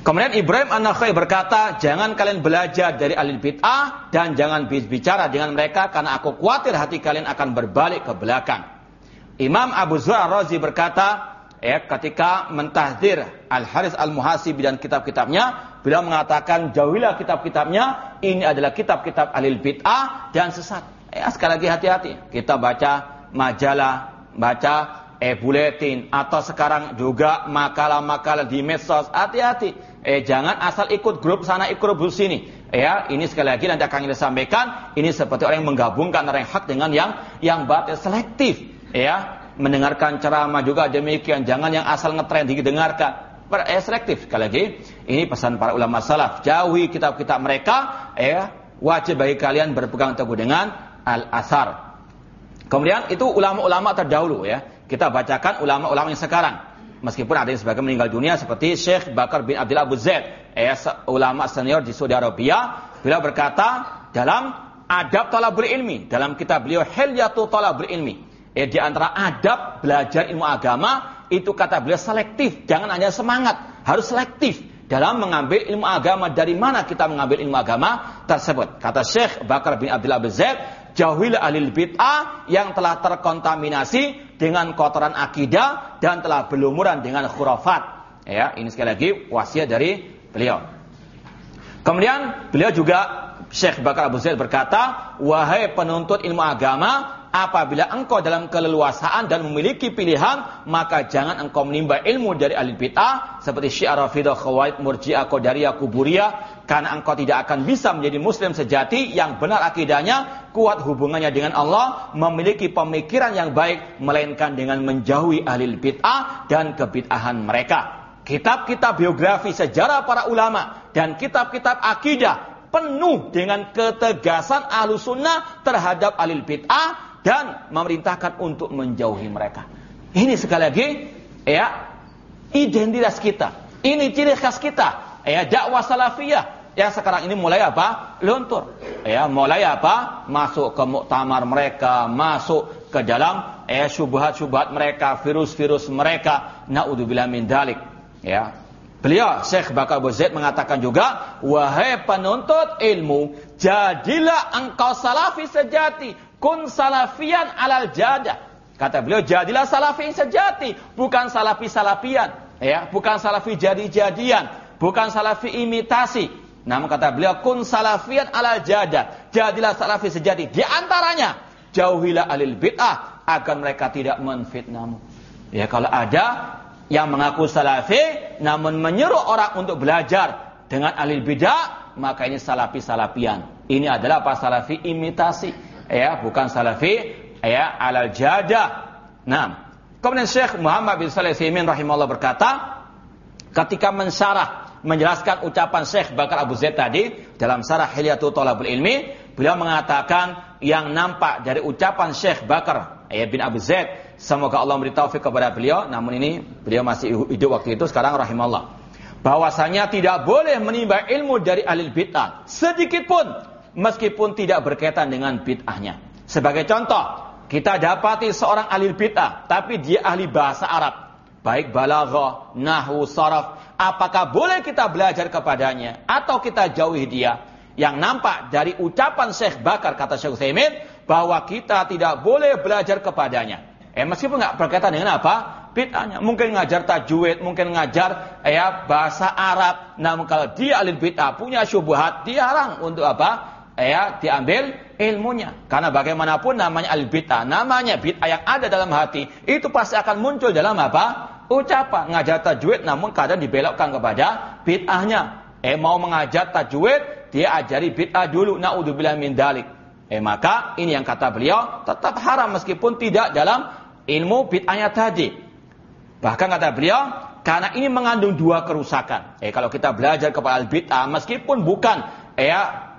Kemudian Ibrahim An-Nakhai berkata, jangan kalian belajar dari ahli bid'ah dan jangan bicara dengan mereka karena aku khawatir hati kalian akan berbalik ke belakang. Imam Abu Zura Razi berkata, ya, ketika mentahdir Al-Haris Al-Muhasib dan kitab-kitabnya, beliau mengatakan jauhilah kitab-kitabnya, ini adalah kitab-kitab ahli bid'ah dan sesat. Ya, sekali lagi hati-hati. Kita baca majalah, baca eh buletin atau sekarang juga makalah-makalah di medsos. Hati-hati Eh jangan asal ikut grup sana ikut grup sini. Ya, ini sekali lagi nanti akan kita sampaikan, ini seperti orang yang menggabungkan orang yang hak dengan yang yang batil selektif. Ya, mendengarkan ceramah juga demikian. Jangan yang asal ngetren didengarkan. Eh, selektif sekali lagi. Ini pesan para ulama salaf. Jauhi kitab-kitab mereka. Ya, wajib bagi kalian berpegang teguh dengan al-asar. Kemudian itu ulama-ulama terdahulu ya. Kita bacakan ulama-ulama yang sekarang. Meskipun ada yang sebagai meninggal dunia seperti Syekh Bakar bin Abdullah Abu Zaid, ulama senior di Saudi Arabia, beliau berkata dalam adab talabul ilmi, dalam kitab beliau Hilyatu talabul ilmi, eh, di antara adab belajar ilmu agama itu kata beliau selektif, jangan hanya semangat. harus selektif dalam mengambil ilmu agama dari mana kita mengambil ilmu agama tersebut. Kata Syekh Bakar bin Abdullah bin Zaid, jauhilah alil bid'ah yang telah terkontaminasi dengan kotoran akidah dan telah berlumuran dengan khurafat. Ya, ini sekali lagi wasiat dari beliau. Kemudian beliau juga Syekh Bakar Abu Zaid berkata, "Wahai penuntut ilmu agama, apabila engkau dalam keleluasaan dan memiliki pilihan, maka jangan engkau menimba ilmu dari ahli bid'ah seperti Syiah Rafidah, Khawaid, Murji'ah, Qadariyah, Kuburiyah karena engkau tidak akan bisa menjadi muslim sejati yang benar akidahnya, kuat hubungannya dengan Allah, memiliki pemikiran yang baik melainkan dengan menjauhi ahli bid'ah dan kebid'ahan mereka. Kitab-kitab biografi sejarah para ulama dan kitab-kitab akidah penuh dengan ketegasan ahlu sunnah terhadap alil bid'ah dan memerintahkan untuk menjauhi mereka. Ini sekali lagi ya identitas kita. Ini ciri khas kita. Ya dakwah salafiyah yang sekarang ini mulai apa? Luntur. Ya, mulai apa? Masuk ke muktamar mereka, masuk ke dalam ya syubhat-syubhat mereka, virus-virus mereka. Naudzubillah min dalik. Ya. Beliau Syekh Bakar Zaid mengatakan juga, wahai penuntut ilmu, jadilah engkau salafi sejati, Kun salafian alal jadah. Kata beliau, jadilah salafi sejati, bukan salafi salafian, ya, bukan salafi jadi-jadian, bukan salafi imitasi. Namun kata beliau, kun salafian alal jadah. Jadilah salafi sejati. Di antaranya, jauhilah alil bid'ah agar mereka tidak menfitnahmu. Ya, kalau ada yang mengaku salafi namun menyuruh orang untuk belajar dengan alil bid'ah, maka ini salafi salafian. Ini adalah apa salafi imitasi ya bukan salafi ya alal jada. Nah, kemudian Syekh Muhammad bin Saleh Simin rahimahullah berkata ketika mensyarah menjelaskan ucapan Syekh Bakar Abu Zaid tadi dalam syarah Hilyatul Thalabul Ilmi, beliau mengatakan yang nampak dari ucapan Syekh Bakar ya, bin Abu Zaid, semoga Allah memberi taufik kepada beliau, namun ini beliau masih hidup waktu itu sekarang rahimahullah. Bahwasanya tidak boleh menimba ilmu dari ahli bid'ah sedikit pun meskipun tidak berkaitan dengan bid'ahnya. Sebagai contoh, kita dapati seorang ahli bid'ah, tapi dia ahli bahasa Arab. Baik balaghah, nahwu, saraf. Apakah boleh kita belajar kepadanya atau kita jauhi dia? Yang nampak dari ucapan Syekh Bakar kata Syekh Utsaimin bahwa kita tidak boleh belajar kepadanya. Eh meskipun nggak berkaitan dengan apa? Bid'ahnya. Mungkin ngajar tajwid, mungkin ngajar ya bahasa Arab. Namun kalau dia ahli bid'ah punya syubhat, dilarang untuk apa? Ya diambil ilmunya. Karena bagaimanapun namanya al bid'ah, namanya bid'ah yang ada dalam hati, itu pasti akan muncul dalam apa? Ucapan ngajar tajwid namun kadang dibelokkan kepada bid'ahnya. Eh mau mengajar tajwid, dia ajari bid'ah dulu. Naudzubillah min dalik. Eh maka ini yang kata beliau tetap haram meskipun tidak dalam ilmu bid'ahnya tadi. Bahkan kata beliau, karena ini mengandung dua kerusakan. Eh kalau kita belajar kepada al bid'ah meskipun bukan ya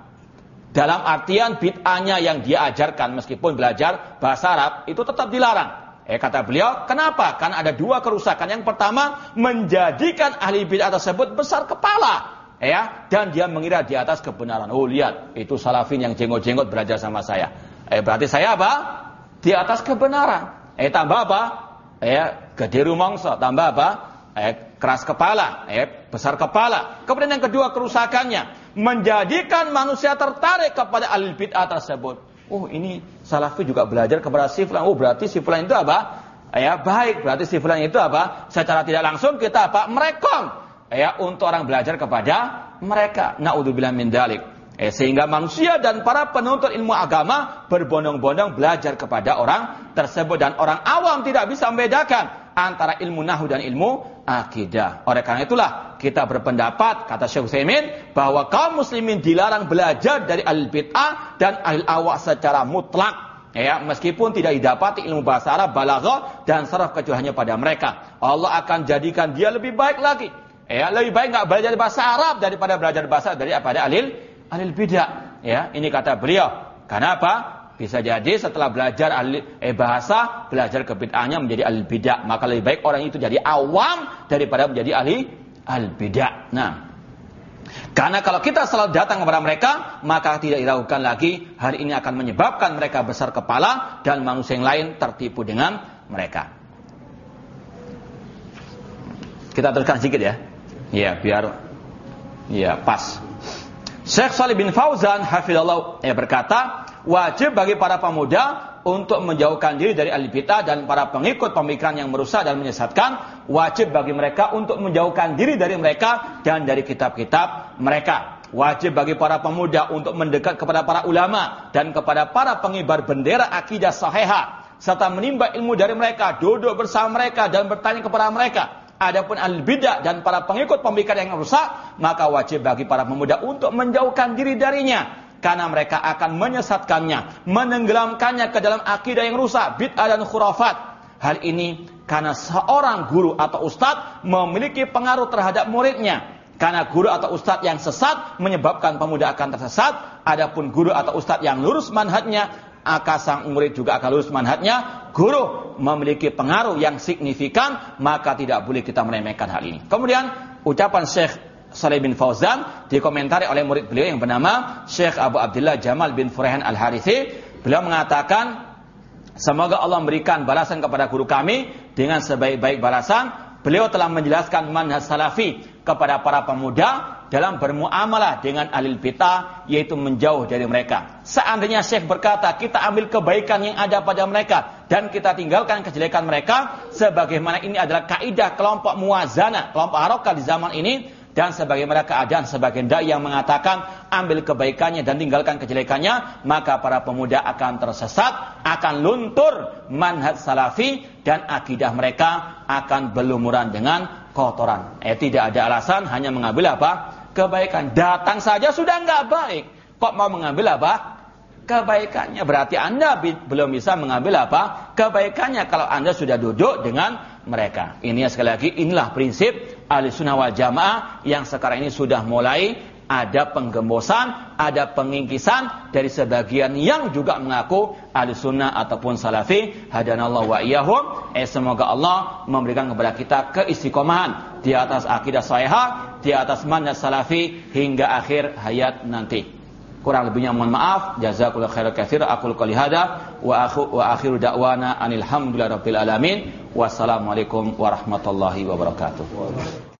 dalam artian bid'ahnya yang dia ajarkan meskipun belajar bahasa Arab itu tetap dilarang. Eh kata beliau, kenapa? Karena ada dua kerusakan. Yang pertama, menjadikan ahli bid'ah tersebut besar kepala. Ya, dan dia mengira di atas kebenaran. Oh lihat, itu salafin yang jenggot-jenggot belajar sama saya. Eh berarti saya apa? Di atas kebenaran. Eh tambah apa? Eh gede rumongso, tambah apa? Eh keras kepala, eh besar kepala. Kemudian yang kedua kerusakannya, menjadikan manusia tertarik kepada alil bid'ah tersebut. Oh ini salafi juga belajar kepada si fulan. Oh berarti si itu apa? Ya baik, berarti si itu apa? Secara tidak langsung kita apa? Merekom. Ya untuk orang belajar kepada mereka. Naudzubillah min dalik. Eh, sehingga manusia dan para penuntut ilmu agama berbondong-bondong belajar kepada orang tersebut dan orang awam tidak bisa membedakan antara ilmu nahu dan ilmu akidah. Oleh karena itulah kita berpendapat kata Syekh Utsaimin bahwa kaum muslimin dilarang belajar dari al bid'ah dan al awak secara mutlak. Ya, meskipun tidak didapati ilmu bahasa Arab, balaghah dan saraf kecuali pada mereka. Allah akan jadikan dia lebih baik lagi. Ya, lebih baik nggak belajar bahasa Arab daripada belajar bahasa dari pada alil alil bidah. Ya, ini kata beliau. Kenapa? Bisa jadi setelah belajar ahli, eh, bahasa, belajar kebid'ahnya menjadi ahli bid'ah. Maka lebih baik orang itu jadi awam daripada menjadi ahli al bid'ah. Nah, karena kalau kita selalu datang kepada mereka, maka tidak diragukan lagi hal ini akan menyebabkan mereka besar kepala dan manusia yang lain tertipu dengan mereka. Kita teruskan sedikit ya. Ya, biar ya pas. Syekh Salih bin Fauzan hafizallahu ya berkata, wajib bagi para pemuda untuk menjauhkan diri dari ahli dan para pengikut pemikiran yang merusak dan menyesatkan, wajib bagi mereka untuk menjauhkan diri dari mereka dan dari kitab-kitab mereka. Wajib bagi para pemuda untuk mendekat kepada para ulama dan kepada para pengibar bendera akidah sahihah serta menimba ilmu dari mereka, duduk bersama mereka dan bertanya kepada mereka. Adapun al bidah dan para pengikut pemikiran yang rusak, maka wajib bagi para pemuda untuk menjauhkan diri darinya karena mereka akan menyesatkannya, menenggelamkannya ke dalam akidah yang rusak, bid'ah dan khurafat. Hal ini karena seorang guru atau ustadz memiliki pengaruh terhadap muridnya. Karena guru atau ustadz yang sesat menyebabkan pemuda akan tersesat. Adapun guru atau ustadz yang lurus manhajnya, akan sang murid juga akan lurus manhajnya. Guru memiliki pengaruh yang signifikan, maka tidak boleh kita meremehkan hal ini. Kemudian ucapan Syekh Saleh bin Fauzan dikomentari oleh murid beliau yang bernama Syekh Abu Abdullah Jamal bin Furaihan Al-Harithi. Beliau mengatakan, semoga Allah memberikan balasan kepada guru kami dengan sebaik-baik balasan. Beliau telah menjelaskan manhaj salafi kepada para pemuda dalam bermuamalah dengan alil bid'ah yaitu menjauh dari mereka. Seandainya Syekh berkata kita ambil kebaikan yang ada pada mereka dan kita tinggalkan kejelekan mereka sebagaimana ini adalah kaidah kelompok muazana, kelompok harokah di zaman ini dan sebagaimana keadaan sebagian dai yang mengatakan ambil kebaikannya dan tinggalkan kejelekannya, maka para pemuda akan tersesat, akan luntur manhaj salafi dan akidah mereka akan berlumuran dengan kotoran. Eh tidak ada alasan hanya mengambil apa? Kebaikan. Datang saja sudah nggak baik. Kok mau mengambil apa? Kebaikannya. Berarti Anda belum bisa mengambil apa? Kebaikannya kalau Anda sudah duduk dengan mereka. Ini sekali lagi inilah prinsip ahli sunnah wal jamaah yang sekarang ini sudah mulai ada penggembosan, ada pengingkisan dari sebagian yang juga mengaku ahli sunnah ataupun salafi. Hadanallah wa iyahum. Eh semoga Allah memberikan kepada kita keistiqomahan di atas akidah sahihah, di atas manhaj salafi hingga akhir hayat nanti. Kurang lebihnya mohon maaf. Jazakallahu khairan katsir. Aku qouli hada wa akhu wa akhiru da'wana anil rabbil alamin. Wassalamualaikum warahmatullahi wabarakatuh.